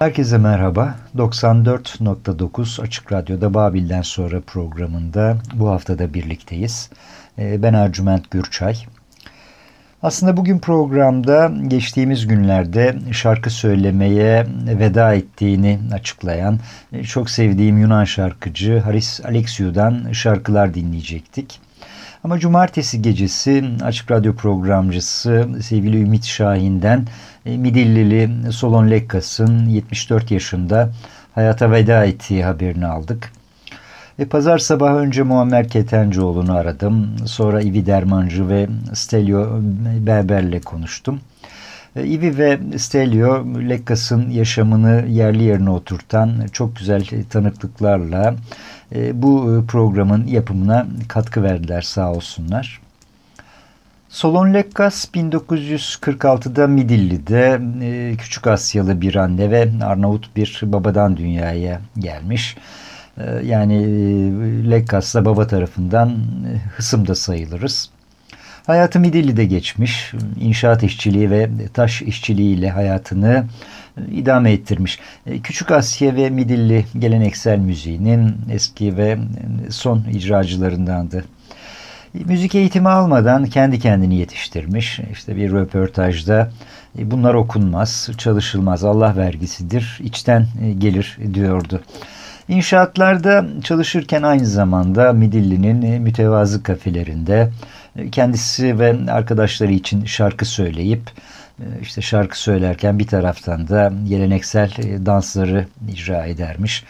Herkese merhaba. 94.9 Açık Radyo'da Babil'den sonra programında bu haftada birlikteyiz. Ee, ben Ercüment Gürçay. Aslında bugün programda geçtiğimiz günlerde şarkı söylemeye veda ettiğini açıklayan çok sevdiğim Yunan şarkıcı Haris Alexiou'dan şarkılar dinleyecektik. Ama cumartesi gecesi Açık Radyo programcısı sevgili Ümit Şahin'den e, Midillili Solon Lekkas'ın 74 yaşında hayata veda ettiği haberini aldık. E, pazar sabahı önce Muammer Ketencoğlu'nu aradım. Sonra İvi Dermancı ve Stelio Berber'le konuştum. E, Ivi ve Stelio Lekkas'ın yaşamını yerli yerine oturtan çok güzel tanıklıklarla e, bu programın yapımına katkı verdiler sağ olsunlar. Solon Lekkas 1946'da Midilli'de e, Küçük Asyalı bir anne ve Arnavut bir babadan dünyaya gelmiş. E, yani e, Lekkas da baba tarafından hısımda sayılırız. Hayatı Midilli'de geçmiş. İnşaat işçiliği ve taş işçiliğiyle hayatını idame ettirmiş. Küçük Asya ve Midilli geleneksel müziğinin eski ve son icracılarındandı. Müzik eğitimi almadan kendi kendini yetiştirmiş. İşte bir röportajda e, bunlar okunmaz, çalışılmaz, Allah vergisidir, içten e, gelir diyordu. İnşaatlarda çalışırken aynı zamanda Midilli'nin e, mütevazı kafelerinde kendisi ve arkadaşları için şarkı söyleyip işte şarkı söylerken bir taraftan da geleneksel dansları icra edermiş.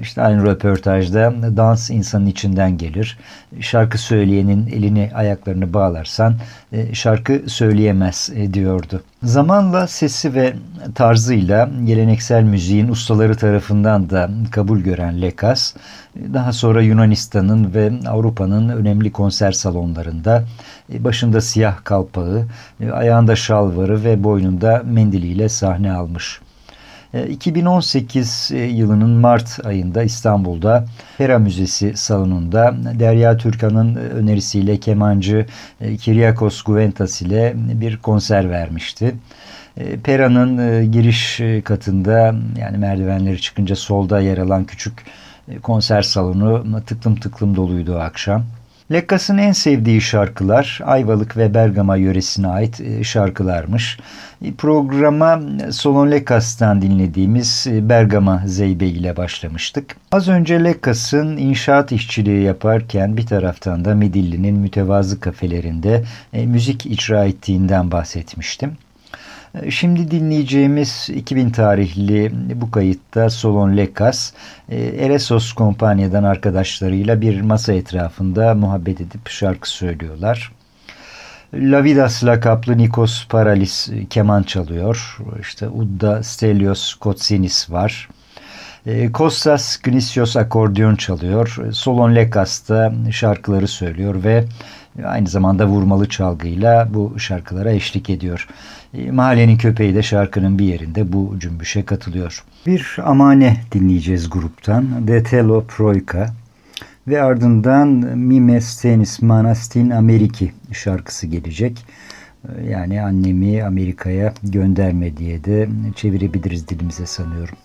İşte aynı röportajda dans insanın içinden gelir. Şarkı söyleyenin elini ayaklarını bağlarsan e, şarkı söyleyemez e, diyordu. Zamanla sesi ve tarzıyla geleneksel müziğin ustaları tarafından da kabul gören Lekas, daha sonra Yunanistan'ın ve Avrupa'nın önemli konser salonlarında e, başında siyah kalpağı, ayağında şalvarı ve boynunda mendiliyle sahne almış. 2018 e, e, yılının Mart ayında İstanbul'da Pera Müzesi salonunda Derya Türkan'ın önerisiyle kemancı e, Kiryakos Guventas ile bir konser vermişti. Pera'nın giriş katında yani merdivenleri çıkınca solda yer alan küçük konser salonu tıklım tıklım doluydu akşam. Lekkas'ın en sevdiği şarkılar Ayvalık ve Bergama yöresine ait e, şarkılarmış. E, programa Solon Lekkas'tan dinlediğimiz e, Bergama Zeybe ile başlamıştık. Az önce Lekkas'ın inşaat işçiliği yaparken bir taraftan da Midilli'nin mütevazı kafelerinde müzik icra ettiğinden bahsetmiştim. Şimdi dinleyeceğimiz 2000 tarihli bu kayıtta Solon Lekas, e, Eresos Kompanya'dan arkadaşlarıyla bir masa etrafında muhabbet edip şarkı söylüyorlar. Lavidas lakaplı Nikos Paralis keman çalıyor. İşte Udda Stelios Kotsinis var. E, Kostas Gnisios akordeon çalıyor. Solon Lekas da şarkıları söylüyor ve aynı zamanda vurmalı çalgıyla bu şarkılara eşlik ediyor. E, mahallenin köpeği de şarkının bir yerinde bu cümbüşe katılıyor. Bir amane dinleyeceğiz gruptan. Detelo Proika ve ardından Mimes Tenis Manastin Ameriki şarkısı gelecek. E, yani annemi Amerika'ya gönderme diye de çevirebiliriz dilimize sanıyorum.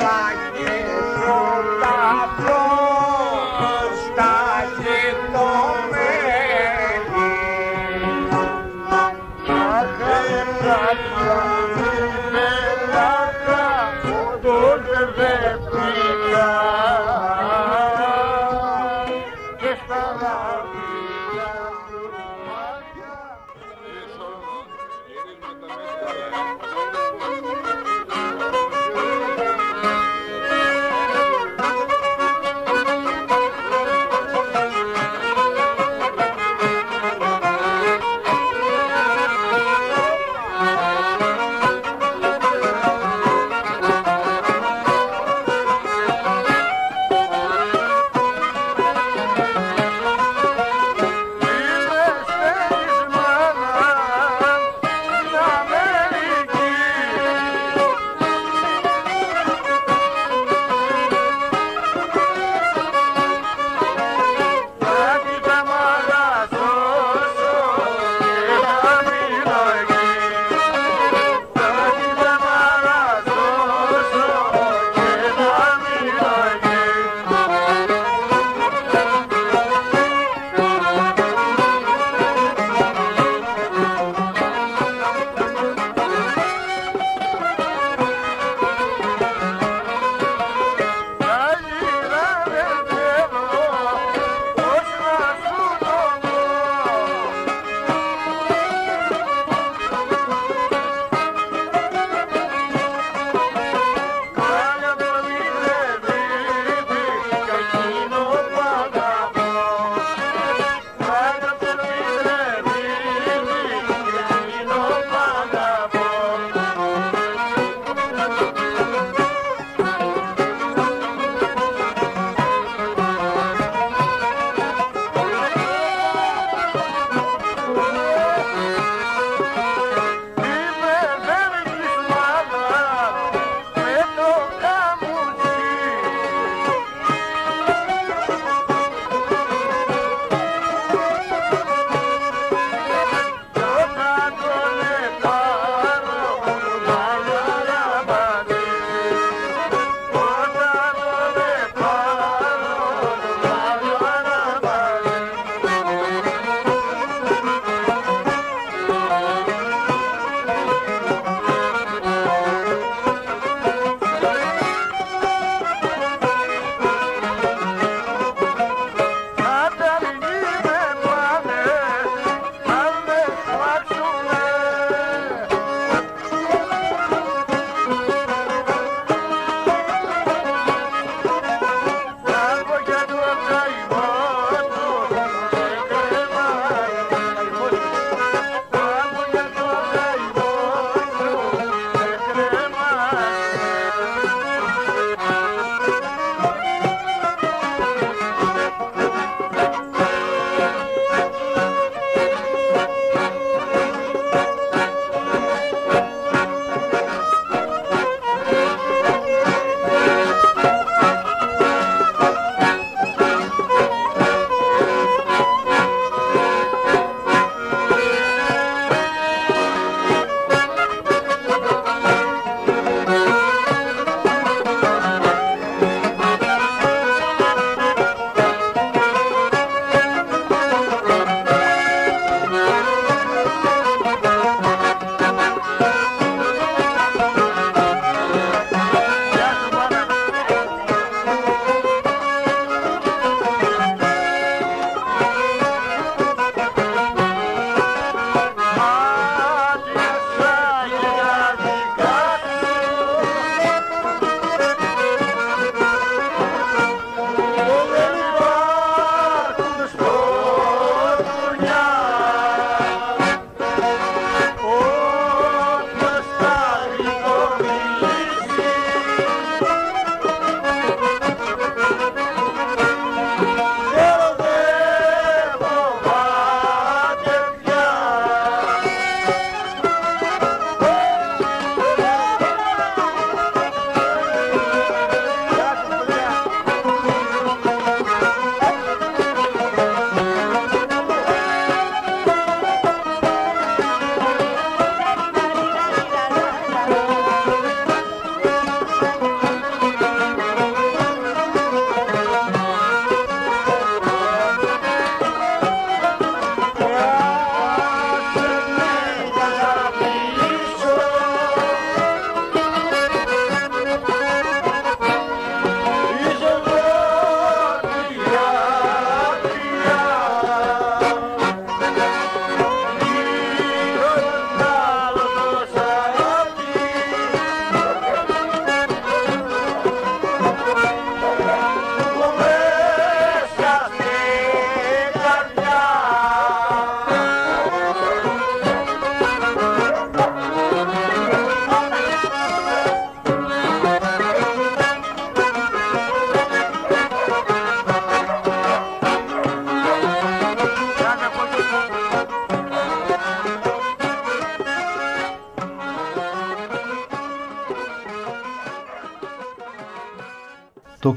like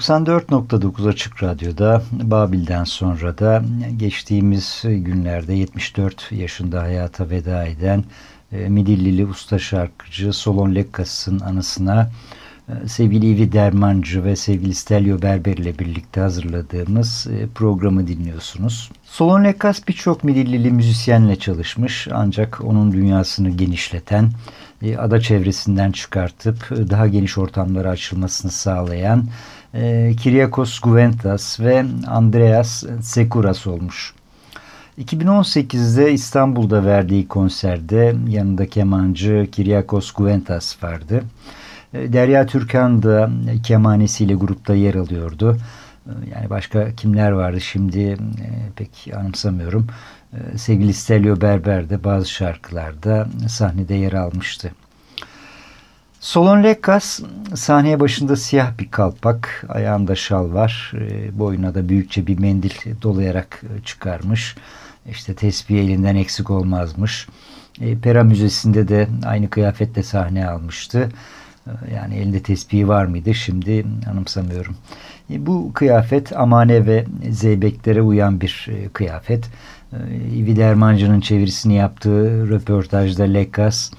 94.9 Açık Radyo'da Babil'den sonra da geçtiğimiz günlerde 74 yaşında hayata veda eden e, Midillili usta şarkıcı Solon Lekkas'ın anısına e, sevgili İvi Dermancı ve sevgili Stelio Berber ile birlikte hazırladığımız e, programı dinliyorsunuz. Solon Lekkas birçok Midillili müzisyenle çalışmış ancak onun dünyasını genişleten, ada çevresinden çıkartıp daha geniş ortamlara açılmasını sağlayan e, Kyriakos Guventas ve Andreas Sekuras olmuş. 2018'de İstanbul'da verdiği konserde yanında kemancı Kyriakos Guventas vardı. E, Derya Türkan da kemanesiyle grupta yer alıyordu. E, yani başka kimler vardı şimdi e, pek anımsamıyorum. Sevgili Stelio Berber de bazı şarkılarda sahnede yer almıştı. Solon Lekkas sahneye başında siyah bir kalpak, ayağında şal var, e, boyuna da büyükçe bir mendil dolayarak e, çıkarmış. İşte tesbih elinden eksik olmazmış. E, Pera Müzesi'nde de aynı kıyafetle sahne almıştı. Yani elinde tesbihi var mıydı şimdi anımsamıyorum. Bu kıyafet amane ve zeybeklere uyan bir kıyafet. İvi Dermancı'nın çevirisini yaptığı röportajda Lekkas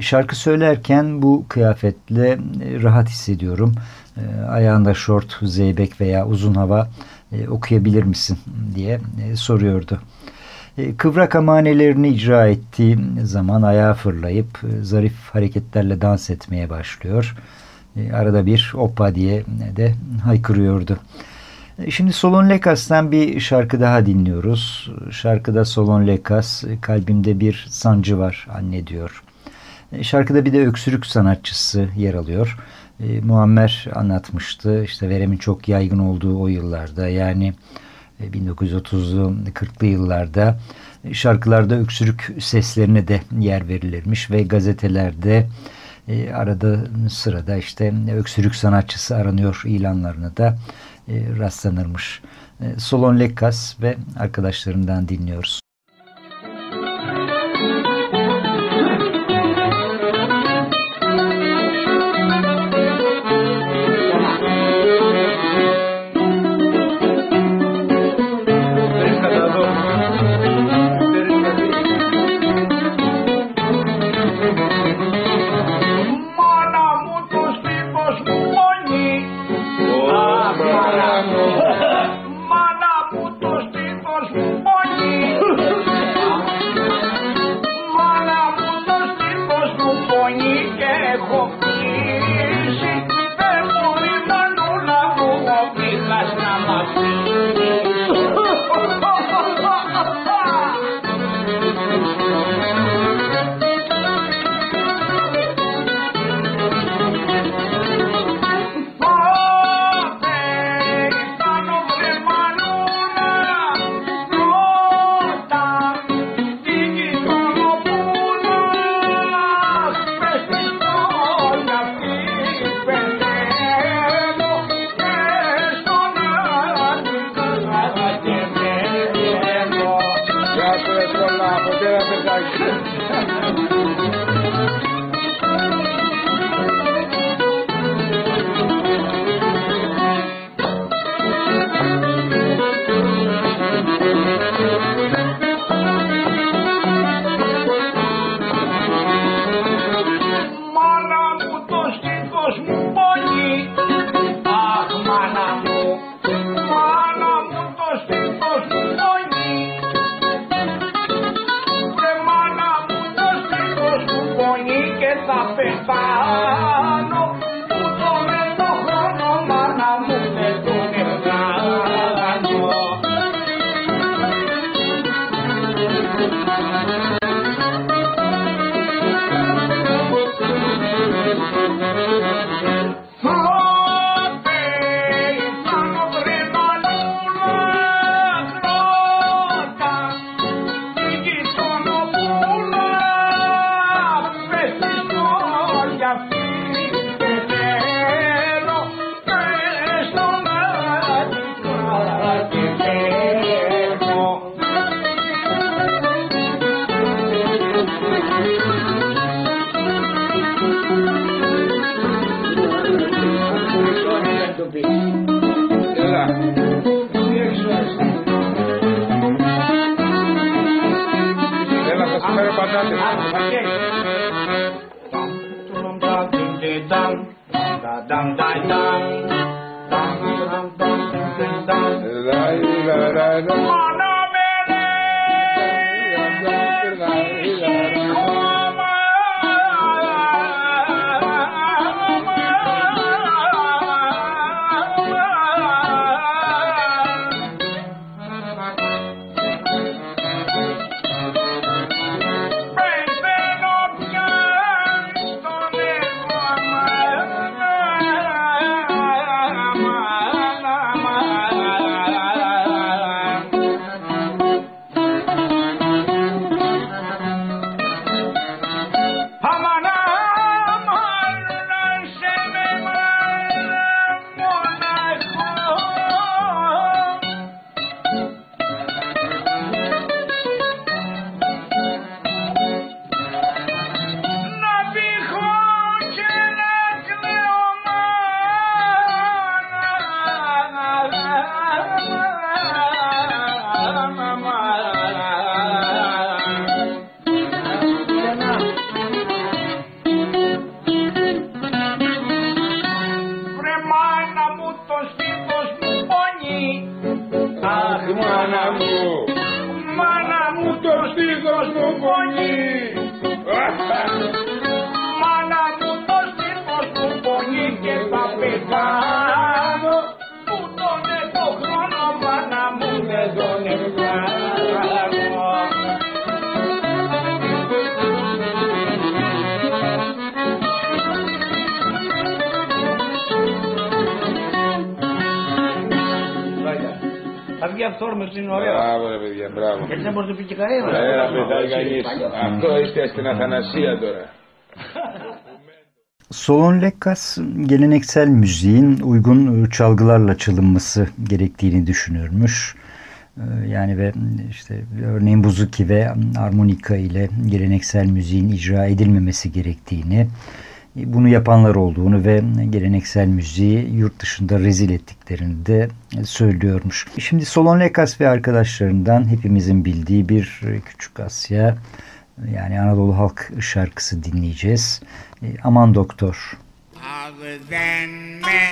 Şarkı söylerken bu kıyafetle e, rahat hissediyorum. E, ayağında şort, zeybek veya uzun hava e, okuyabilir misin diye soruyordu. Kıvrak amanelerini icra ettiği zaman ayağa fırlayıp zarif hareketlerle dans etmeye başlıyor. Arada bir oppa diye de haykırıyordu. Şimdi Solon Lekas'tan bir şarkı daha dinliyoruz. Şarkıda Solon Lekas kalbimde bir sancı var anne diyor. E, şarkıda bir de öksürük sanatçısı yer alıyor. E, Muammer anlatmıştı. İşte veremin çok yaygın olduğu o yıllarda yani 1930'lu e, 40'lı yıllarda e, şarkılarda öksürük seslerine de yer verilirmiş ve gazetelerde e, arada sırada işte öksürük sanatçısı aranıyor ilanlarına da e, rastlanırmış. E, Solon Lekkas ve arkadaşlarından dinliyoruz. 了 Θα βγει αυθόρμητο, είναι ωραίο. Μπράβο, ρε παιδιά, μπράβο. Γιατί δεν μπορεί να το πει και κανένα. Έλα, παιδάκι, κανείς. Αυτό είστε στην Αθανασία τώρα. Solon Lekkas geleneksel müziğin uygun çalgılarla çalınması gerektiğini düşünürmüş. Ee, Yani ve işte örneğin buzuki ve armonika ile geleneksel müziğin icra edilmemesi gerektiğini, bunu yapanlar olduğunu ve geleneksel müziği yurt dışında rezil ettiklerini de söylüyormuş. Şimdi Solon Lekas ve arkadaşlarından hepimizin bildiği bir Küçük Asya yani Anadolu halk şarkısı dinleyeceğiz. E, Aman Doktor. Ağzı denmeler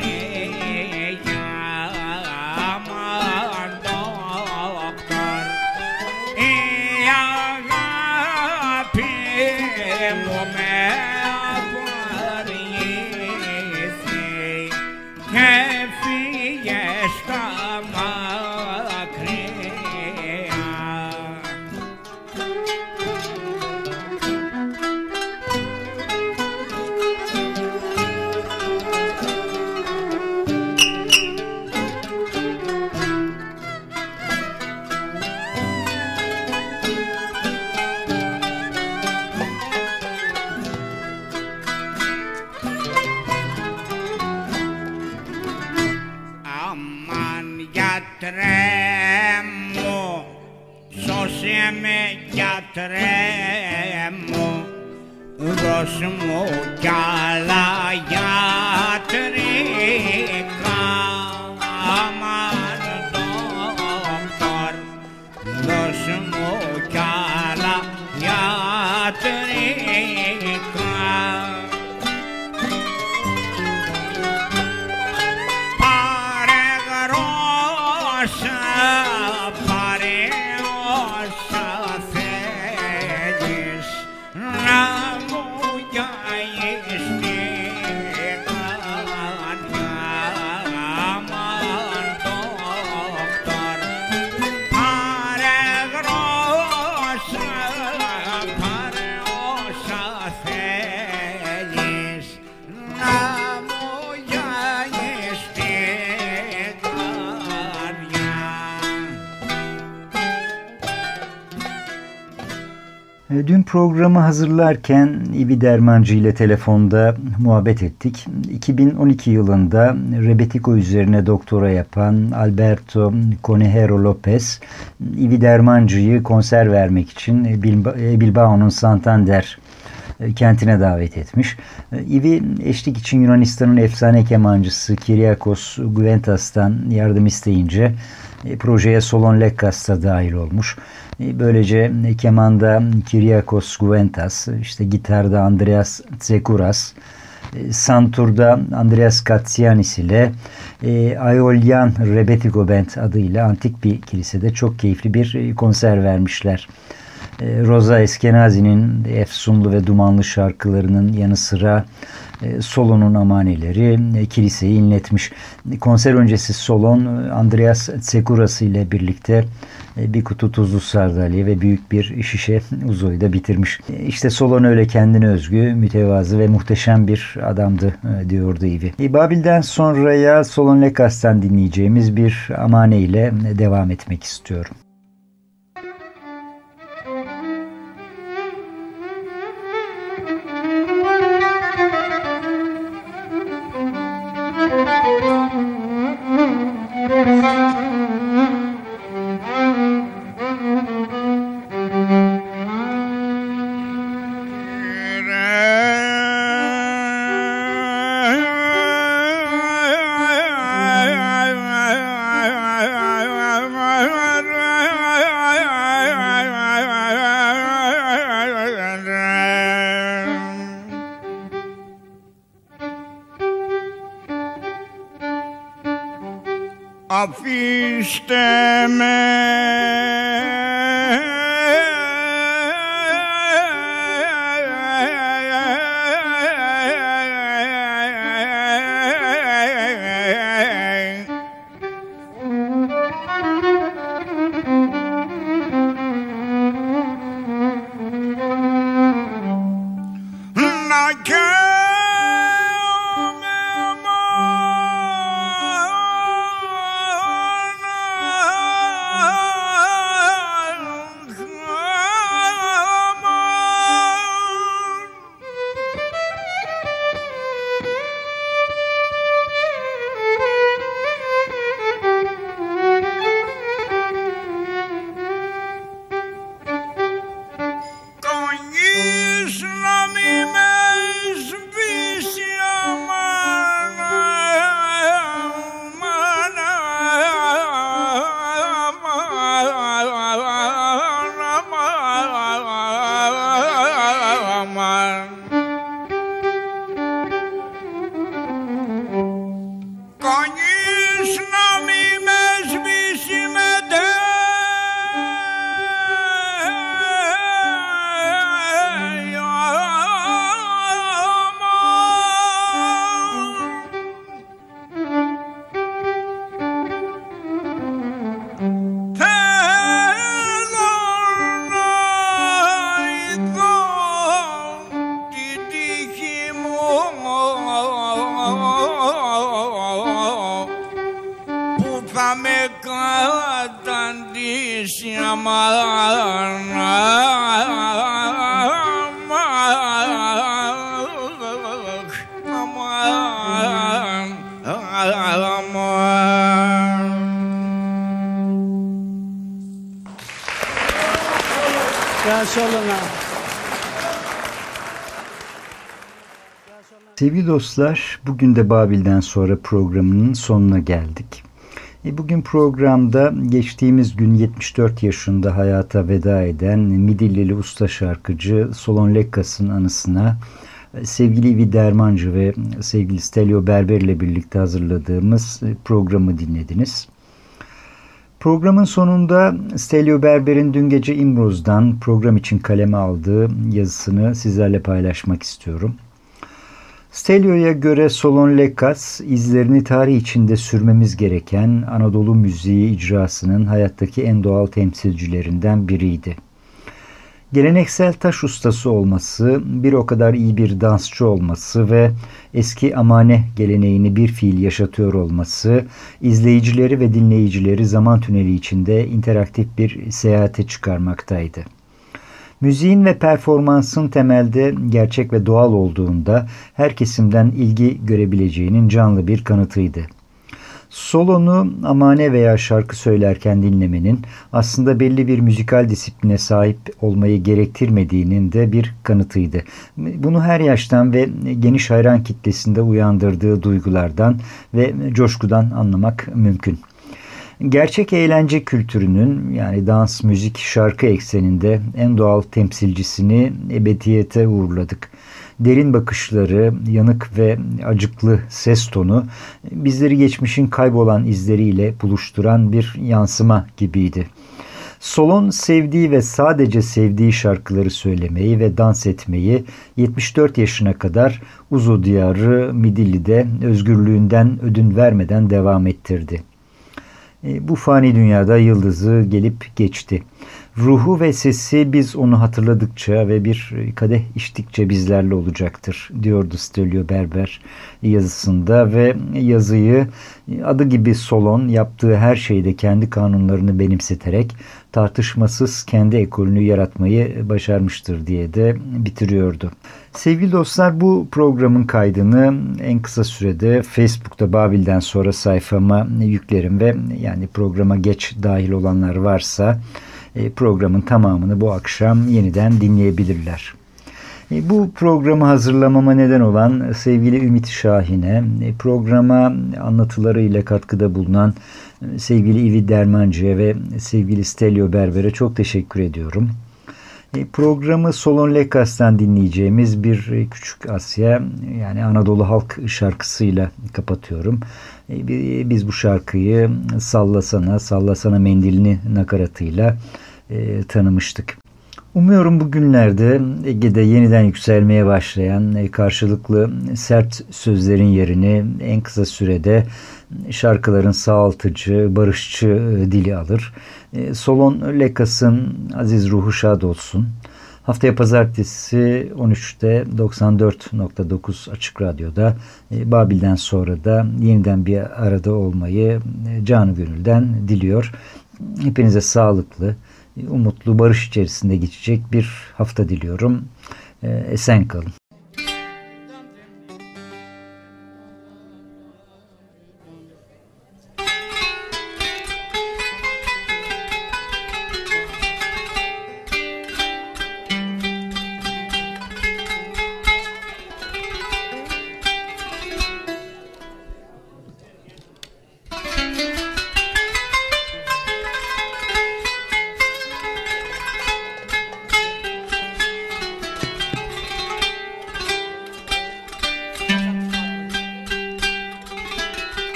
secret. Dün programı hazırlarken İbi Dermancı ile telefonda muhabbet ettik. 2012 yılında Rebetiko üzerine doktora yapan Alberto Conejero Lopez, İbi Dermancı'yı konser vermek için e, Bilbao'nun Santander e, kentine davet etmiş. E, İvi eşlik için Yunanistan'ın efsane kemancısı Kyriakos Guventas'tan yardım isteyince e, projeye Solon Lekkas da dahil olmuş. Böylece e, kemanda Kyriakos Guventas, işte gitarda Andreas Tsekuras, e, Santur'da Andreas Katsianis ile e, Aeolian Rebetiko Band adıyla antik bir kilisede çok keyifli bir e, konser vermişler. E, Rosa Eskenazi'nin efsunlu ve dumanlı şarkılarının yanı sıra e, Solon'un amaneleri e, kiliseyi inletmiş. Konser öncesi Solon Andreas Tsekurası ile birlikte bir kutu tuzlu sardalya ve büyük bir şişe uzoyu da bitirmiş. İşte Solon öyle kendine özgü, mütevazı ve muhteşem bir adamdı diyordu Ivi. Babil'den sonraya Solon Lekas'tan dinleyeceğimiz bir amane ile devam etmek istiyorum. A feast man. Sevgili dostlar, bugün de Babil'den sonra programının sonuna geldik. E bugün programda geçtiğimiz gün 74 yaşında hayata veda eden Midillili usta şarkıcı Solon Lekkas'ın anısına e, sevgili İvi Dermancı ve sevgili Stelio Berber ile birlikte hazırladığımız e, programı dinlediniz. Programın sonunda Stelio Berber'in dün gece İmroz'dan program için kaleme aldığı yazısını sizlerle paylaşmak istiyorum. Stelio'ya göre Solon Lekas, izlerini tarih içinde sürmemiz gereken Anadolu müziği icrasının hayattaki en doğal temsilcilerinden biriydi. Geleneksel taş ustası olması, bir o kadar iyi bir dansçı olması ve eski amane geleneğini bir fiil yaşatıyor olması, izleyicileri ve dinleyicileri zaman tüneli içinde interaktif bir seyahate çıkarmaktaydı. Müziğin ve performansın temelde gerçek ve doğal olduğunda her kesimden ilgi görebileceğinin canlı bir kanıtıydı. Solonu amane veya şarkı söylerken dinlemenin aslında belli bir müzikal disipline sahip olmayı gerektirmediğinin de bir kanıtıydı. Bunu her yaştan ve geniş hayran kitlesinde uyandırdığı duygulardan ve coşkudan anlamak mümkün. Gerçek eğlence kültürünün yani dans, müzik, şarkı ekseninde en doğal temsilcisini ebediyete uğurladık. Derin bakışları, yanık ve acıklı ses tonu bizleri geçmişin kaybolan izleriyle buluşturan bir yansıma gibiydi. Solon sevdiği ve sadece sevdiği şarkıları söylemeyi ve dans etmeyi 74 yaşına kadar Uzo diyarı Midilli'de özgürlüğünden ödün vermeden devam ettirdi. E, bu fani dünyada yıldızı gelip geçti. Ruhu ve sesi biz onu hatırladıkça ve bir kadeh içtikçe bizlerle olacaktır diyordu Stelio Berber yazısında ve yazıyı adı gibi Solon yaptığı her şeyde kendi kanunlarını benimseterek tartışmasız kendi ekolünü yaratmayı başarmıştır diye de bitiriyordu. Sevgili dostlar bu programın kaydını en kısa sürede Facebook'ta Babil'den sonra sayfama yüklerim ve yani programa geç dahil olanlar varsa e, programın tamamını bu akşam yeniden dinleyebilirler. E, bu programı hazırlamama neden olan sevgili Ümit Şahin'e, e, programa anlatılarıyla katkıda bulunan sevgili İvi Dermancı'ya ve sevgili Stelio Berber'e çok teşekkür ediyorum. Programı Solon Lekas'tan dinleyeceğimiz bir küçük Asya yani Anadolu halk şarkısıyla kapatıyorum. Biz bu şarkıyı Sallasana, Sallasana Mendilini nakaratıyla e, tanımıştık. Umuyorum bugünlerde Ege'de yeniden yükselmeye başlayan e, karşılıklı sert sözlerin yerini en kısa sürede şarkıların sağaltıcı, barışçı e, dili alır. E, Solon Lekas'ın aziz ruhu şad olsun. Haftaya pazartesi 13'te 94.9 Açık Radyo'da Babil'den sonra da yeniden bir arada olmayı canı gönülden diliyor. Hepinize sağlıklı, umutlu, barış içerisinde geçecek bir hafta diliyorum. Ee, esen kalın.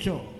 hecho.